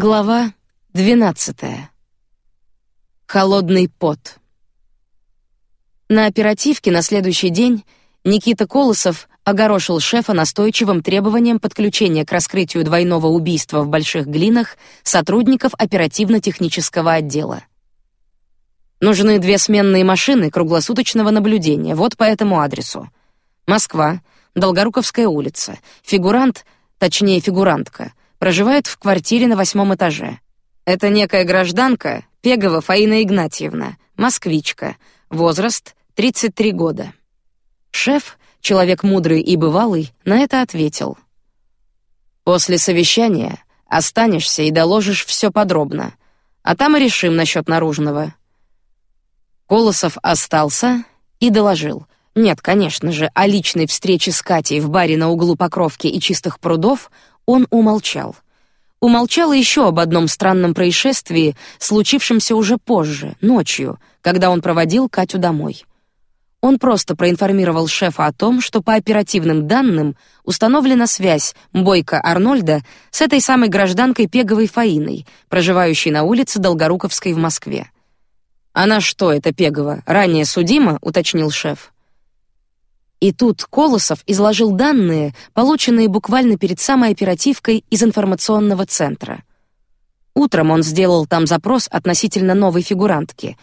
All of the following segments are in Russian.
Глава двенадцатая. Холодный пот. На оперативке на следующий день Никита Колосов огорошил шефа настойчивым требованием подключения к раскрытию двойного убийства в Больших Глинах сотрудников оперативно-технического отдела. Нужны две сменные машины круглосуточного наблюдения. Вот по этому адресу. Москва, Долгоруковская улица. Фигурант, точнее фигурантка, проживает в квартире на восьмом этаже. Это некая гражданка Пегова Фаина Игнатьевна, москвичка, возраст 33 года. Шеф, человек мудрый и бывалый, на это ответил: После совещания останешься и доложишь все подробно, а там и решим насчет наружного. Колосов остался и доложил: нет, конечно же, о личной встрече с Катей в баре на углу Покровки и Чистых прудов он умолчал. Умолчал еще об одном странном происшествии, случившемся уже позже, ночью, когда он проводил Катю домой. Он просто проинформировал шефа о том, что по оперативным данным установлена связь Бойко Арнольда с этой самой гражданкой Пеговой Фаиной, проживающей на улице Долгоруковской в Москве. Она что, это Пегова, ранее судима, уточнил шеф. И тут Колосов изложил данные, полученные буквально перед самой оперативкой из информационного центра. Утром он сделал там запрос относительно новой фигурантки,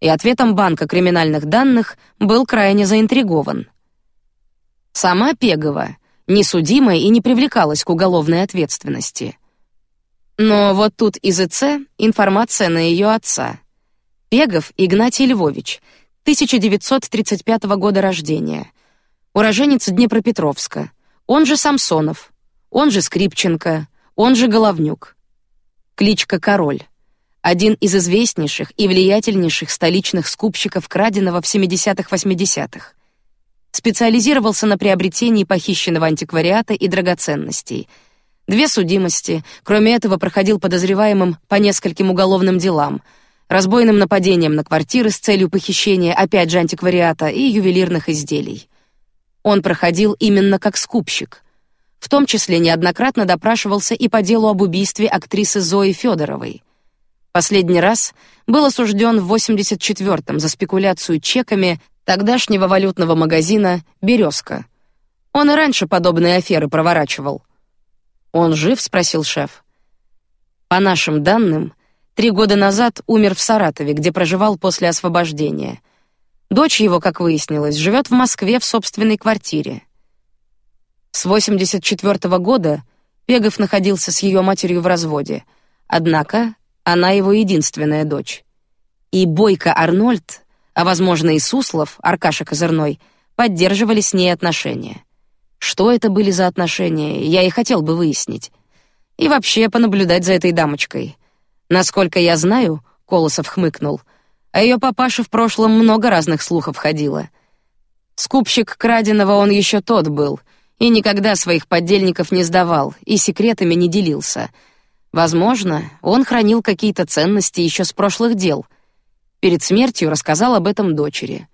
и ответом банка криминальных данных был крайне заинтригован. Сама Пегова не судимая и не привлекалась к уголовной ответственности. Но вот тут из ИЦ информация на ее отца. Пегов Игнатий Львович, 1935 года рождения — уроженец Днепропетровска, он же Самсонов, он же Скрипченко, он же Головнюк. Кличка Король. Один из известнейших и влиятельнейших столичных скупщиков краденого в 70-80-х. Специализировался на приобретении похищенного антиквариата и драгоценностей. Две судимости, кроме этого проходил подозреваемым по нескольким уголовным делам — разбойным нападением на квартиры с целью похищения опять же антиквариата и ювелирных изделий. Он проходил именно как скупщик. В том числе неоднократно допрашивался и по делу об убийстве актрисы Зои Федоровой. Последний раз был осужден в 84-м за спекуляцию чеками тогдашнего валютного магазина «Березка». Он и раньше подобные аферы проворачивал. «Он жив?» — спросил шеф. По нашим данным, три года назад умер в Саратове, где проживал после освобождения — Дочь его, как выяснилось, живет в Москве в собственной квартире. С 84 -го года Пегов находился с ее матерью в разводе, однако она его единственная дочь. И Бойко Арнольд, а возможно и Суслов, Аркаша Козырной, поддерживали с ней отношения. Что это были за отношения, я и хотел бы выяснить. И вообще понаблюдать за этой дамочкой. Насколько я знаю, Колосов хмыкнул — о ее папаше в прошлом много разных слухов ходило. Скупщик краденого он еще тот был, и никогда своих подельников не сдавал, и секретами не делился. Возможно, он хранил какие-то ценности еще с прошлых дел. Перед смертью рассказал об этом дочери.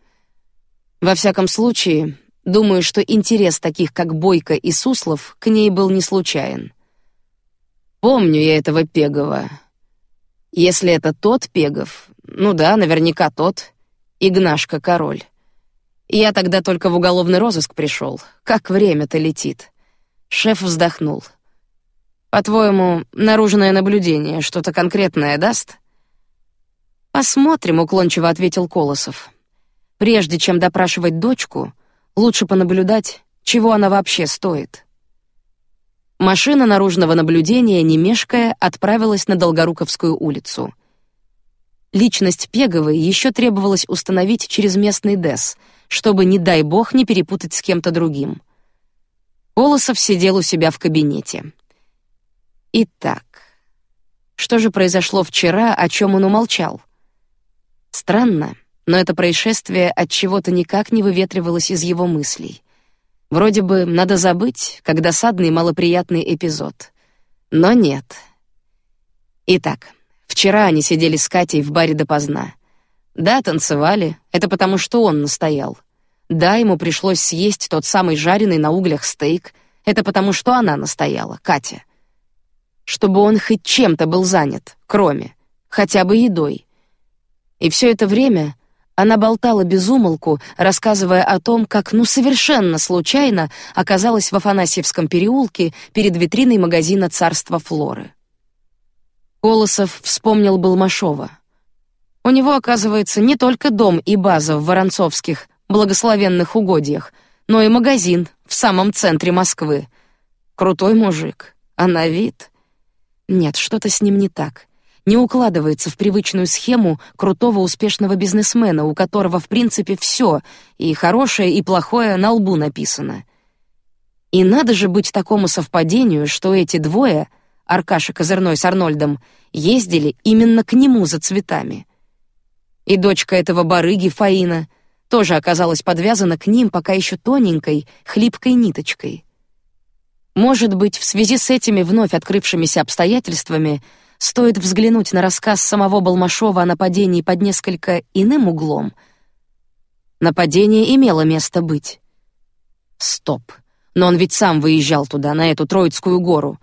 Во всяком случае, думаю, что интерес таких, как Бойко и Суслов, к ней был не случайен. Помню я этого Пегова. Если это тот Пегов, ну да, наверняка тот. Игнашка король. Я тогда только в уголовный розыск пришел. Как время-то летит. Шеф вздохнул. По-твоему, наружное наблюдение что-то конкретное даст? Посмотрим, уклончиво ответил Колосов. Прежде чем допрашивать дочку, лучше понаблюдать, чего она вообще стоит. Машина наружного наблюдения, не мешкая, отправилась на Долгоруковскую улицу. Личность Пеговой еще требовалось установить через местный ДЭС, чтобы, не дай бог, не перепутать с кем-то другим. Колосов сидел у себя в кабинете. Итак, что же произошло вчера, о чем он умолчал? Странно, но это происшествие от чего-то никак не выветривалось из его мыслей. Вроде бы надо забыть, как досадный малоприятный эпизод. Но нет. Итак, Вчера они сидели с Катей в баре допоздна. Да, танцевали. Это потому, что он настоял. Да, ему пришлось съесть тот самый жареный на углях стейк. Это потому, что она настояла, Катя. чтобы он хоть чем-то был занят, кроме хотя бы едой. И все это время она болтала без умолку, рассказывая о том, как ну совершенно случайно оказалась в Афанасьевском переулке перед витриной магазина Царства Флоры. Колосов вспомнил Балмашова. У него, оказывается, не только дом и база в Воронцовских благословенных угодьях, но и магазин в самом центре Москвы. Крутой мужик, а на вид... Нет, что-то с ним не так не укладывается в привычную схему крутого успешного бизнесмена, у которого в принципе все и хорошее и плохое на лбу написано. И надо же быть такому совпадению, что эти двое, Аркаша Козырной с Арнольдом, ездили именно к нему за цветами. И дочка этого барыги Фаина тоже оказалась подвязана к ним пока еще тоненькой, хлипкой ниточкой. Может быть, в связи с этими вновь открывшимися обстоятельствами Стоит взглянуть на рассказ самого Балмашова о нападении под несколько иным углом. Нападение имело место быть. Стоп. Но он ведь сам выезжал туда, на эту Троицкую гору,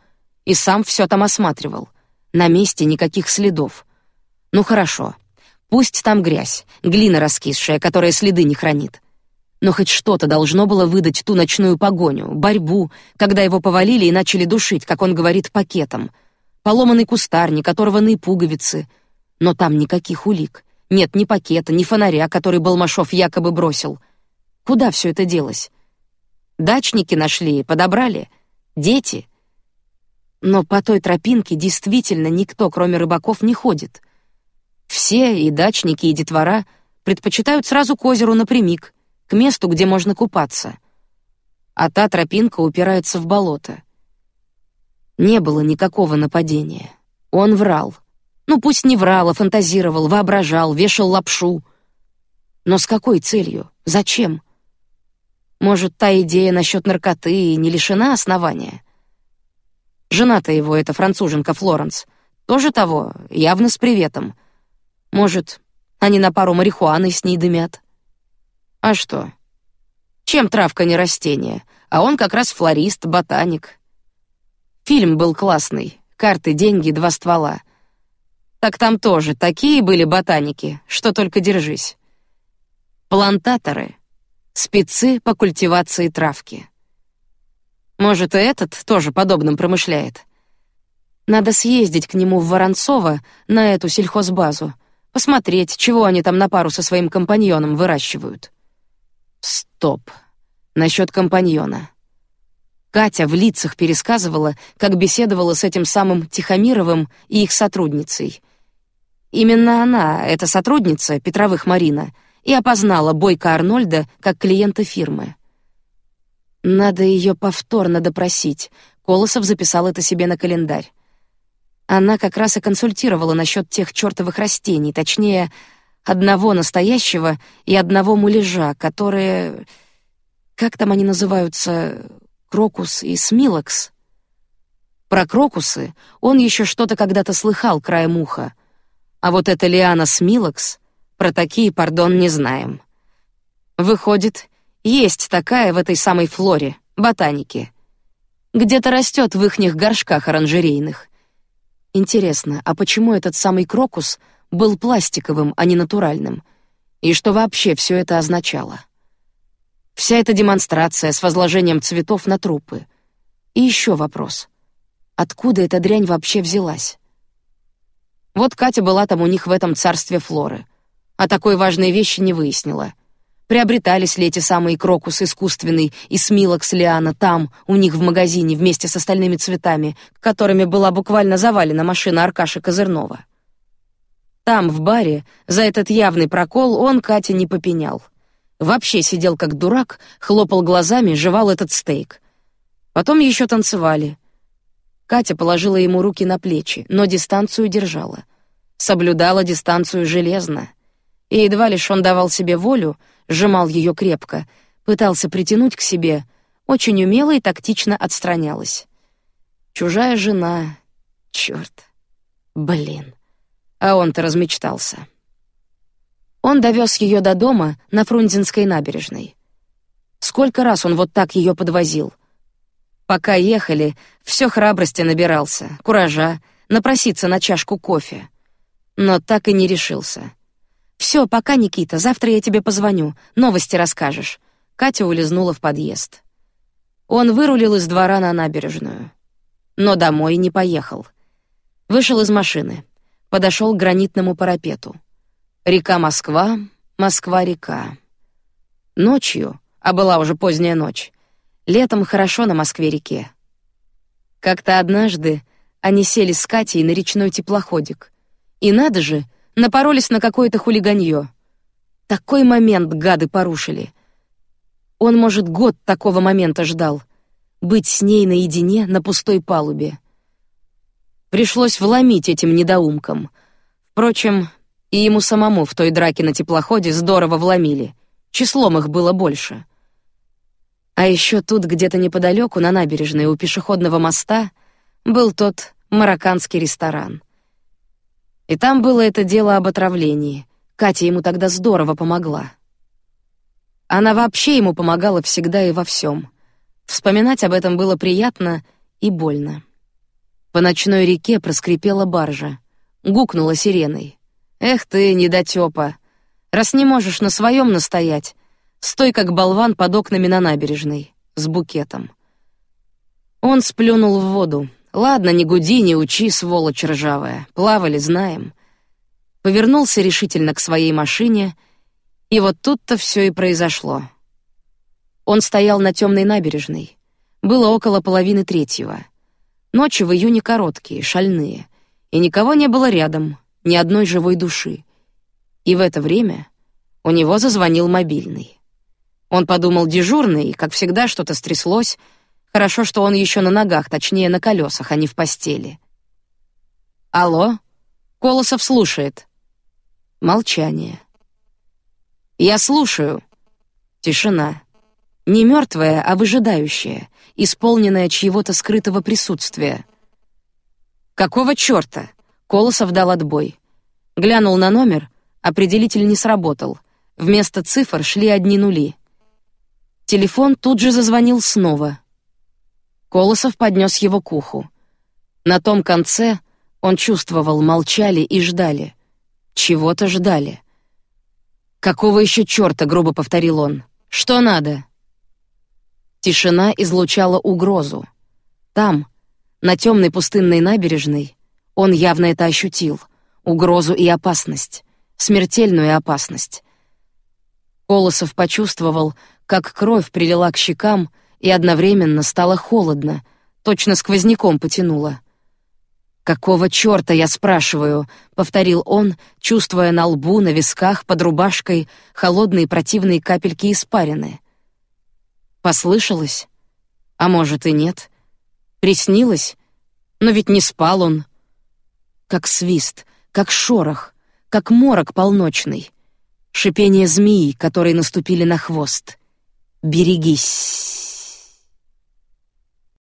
и сам все там осматривал. На месте никаких следов. Ну хорошо. Пусть там грязь, глина раскисшая, которая следы не хранит. Но хоть что-то должно было выдать ту ночную погоню, борьбу, когда его повалили и начали душить, как он говорит, пакетом — поломанный кустарник, оторванные пуговицы. Но там никаких улик. Нет ни пакета, ни фонаря, который Балмашов якобы бросил. Куда все это делось? Дачники нашли, подобрали. Дети. Но по той тропинке действительно никто, кроме рыбаков, не ходит. Все, и дачники, и детвора, предпочитают сразу к озеру напрямик, к месту, где можно купаться. А та тропинка упирается в болото. Не было никакого нападения. Он врал. Ну пусть не врал, а фантазировал, воображал, вешал лапшу. Но с какой целью? Зачем? Может, та идея насчет наркоты не лишена основания? Жена-то его, эта француженка Флоренс, тоже того, явно с приветом. Может, они на пару марихуаны с ней дымят? А что? Чем травка не растение? А он как раз флорист, ботаник. Фильм был классный. Карты, деньги, два ствола. Так там тоже такие были ботаники, что только держись. Плантаторы, спецы по культивации травки. Может, и этот тоже подобным промышляет. Надо съездить к нему в Воронцово на эту сельхозбазу, посмотреть, чего они там на пару со своим компаньоном выращивают. Стоп. Насчет компаньона. Катя в лицах пересказывала, как беседовала с этим самым Тихомировым и их сотрудницей. Именно она, эта сотрудница Петровых Марина, и опознала Бойко Арнольда как клиента фирмы. Надо ее повторно допросить. Колосов записал это себе на календарь. Она как раз и консультировала насчет тех чертовых растений, точнее, одного настоящего и одного муляжа, которые, как там они называются, крокус и смилакс. Про крокусы он еще что-то когда-то слыхал краем уха, а вот эта лиана смилакс про такие, пардон, не знаем. Выходит, есть такая в этой самой флоре, ботанике. Где-то растет в ихних горшках оранжерейных. Интересно, а почему этот самый крокус был пластиковым, а не натуральным? И что вообще все это означало? Вся эта демонстрация с возложением цветов на трупы. И еще вопрос: откуда эта дрянь вообще взялась? Вот Катя была там у них в этом царстве флоры, а такой важной вещи не выяснила. Приобретались ли эти самые крокус искусственный и смилокс лиана там, у них в магазине вместе с остальными цветами, которыми была буквально завалена машина Аркаши Козырнова. Там, в баре, за этот явный прокол он Кате не попенял. Вообще сидел как дурак, хлопал глазами, жевал этот стейк. Потом еще танцевали. Катя положила ему руки на плечи, но дистанцию держала. Соблюдала дистанцию железно. И едва лишь он давал себе волю, сжимал ее крепко, пытался притянуть к себе, очень умело и тактично отстранялась. Чужая жена, черт, блин, а он-то размечтался. Он довез ее до дома на Фрунзенской набережной. Сколько раз он вот так ее подвозил? Пока ехали, все храбрости набирался, куража, напроситься на чашку кофе. Но так и не решился. Все, пока, Никита, завтра я тебе позвоню, новости расскажешь. Катя улизнула в подъезд. Он вырулил из двора на набережную, но домой не поехал. Вышел из машины, подошел к гранитному парапету. Река Москва, Москва-река. Ночью, а была уже поздняя ночь, летом хорошо на Москве-реке. Как-то однажды они сели с Катей на речной теплоходик. И надо же, напоролись на какое-то хулиганье. Такой момент гады порушили. Он, может, год такого момента ждал. Быть с ней наедине на пустой палубе. Пришлось вломить этим недоумкам. Впрочем, и ему самому в той драке на теплоходе здорово вломили. Числом их было больше. А еще тут где-то неподалеку на набережной у пешеходного моста был тот марокканский ресторан. И там было это дело об отравлении. Катя ему тогда здорово помогла. Она вообще ему помогала всегда и во всем. Вспоминать об этом было приятно и больно. По ночной реке проскрипела баржа, гукнула сиреной. Эх ты, недотёпа! Раз не можешь на своем настоять, стой как болван под окнами на набережной с букетом. Он сплюнул в воду. Ладно, не гуди, не учи, сволочь ржавая. Плавали, знаем. Повернулся решительно к своей машине и вот тут-то все и произошло. Он стоял на темной набережной. Было около половины третьего. Ночи в июне короткие, шальные, и никого не было рядом, ни одной живой души. И в это время у него зазвонил мобильный. Он подумал дежурный, и, как всегда, что-то стряслось. Хорошо, что он еще на ногах, точнее на колесах, а не в постели. Алло, Колосов слушает. Молчание. Я слушаю. Тишина. Не мертвая, а выжидающая, исполненная чьего-то скрытого присутствия. Какого черта? Колосов дал отбой. Глянул на номер, определитель не сработал. Вместо цифр шли одни нули. Телефон тут же зазвонил снова. Колосов поднес его к уху. На том конце он чувствовал, молчали и ждали. Чего-то ждали. Какого еще черта, грубо повторил он. Что надо? Тишина излучала угрозу. Там, на темной пустынной набережной, он явно это ощутил: угрозу и опасность, смертельную опасность. Колосов почувствовал, как кровь прилила к щекам и одновременно стало холодно, точно сквозняком потянуло. Какого чёрта я спрашиваю? повторил он, чувствуя на лбу, на висках, под рубашкой холодные противные капельки испарины. Послышалось? А может и нет? Приснилось? Но ведь не спал он. Как свист, как шорох, как морок полночный, шипение змеи, которые наступили на хвост. Берегись.